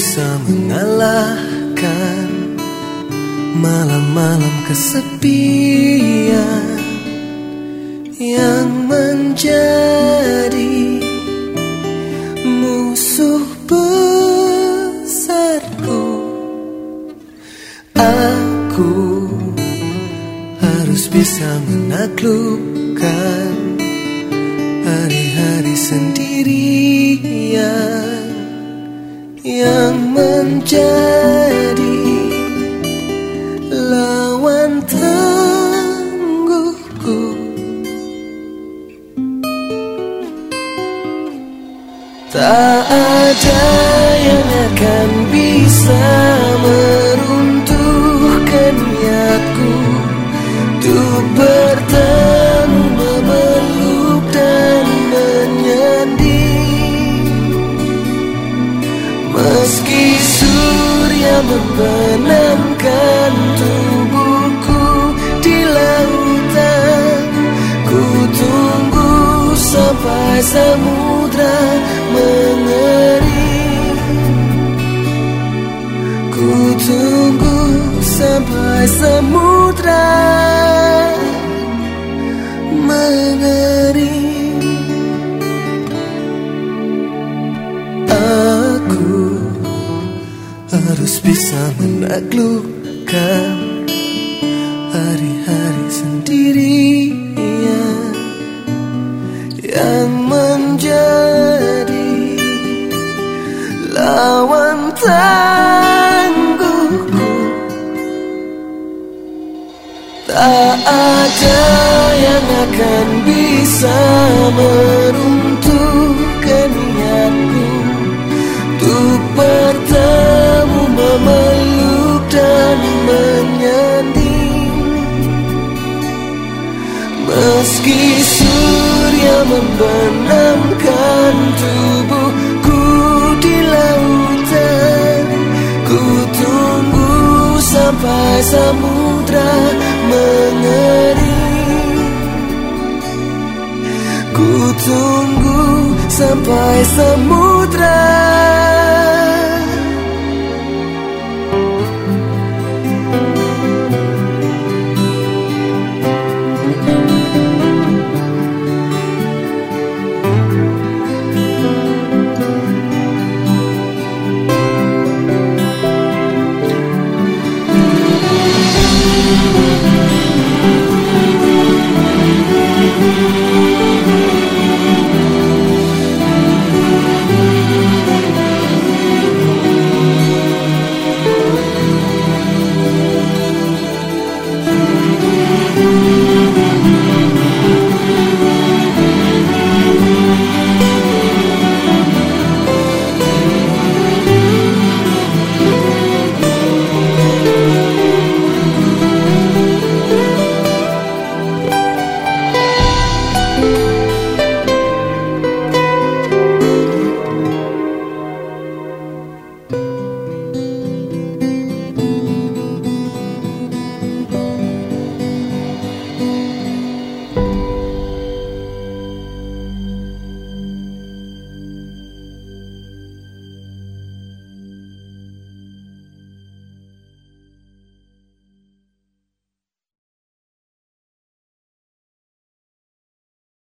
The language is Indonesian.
Bisa mengalahkan malam-malam kesepian yang menjadi musuh besarku. Aku harus bisa menaklukkan hari-hari sendirian yang menjadi lawan tangguhku. Tak ada yang akan bisa meruntuhkan niatku untuk bertemu, Meski surya membenamkan tubuhku di lautan, ku tunggu sampai samudra mengering. Ku tunggu sampai samudra mengering. Bisa menaklukkan hari-hari sendirian yang menjadi lawan tangguhku. Tak ada yang akan bisa meruntuhkan Meski surya membenamkan tubuhku di lautan, ku tunggu sampai samudra mengering. Ku tunggu sampai samudra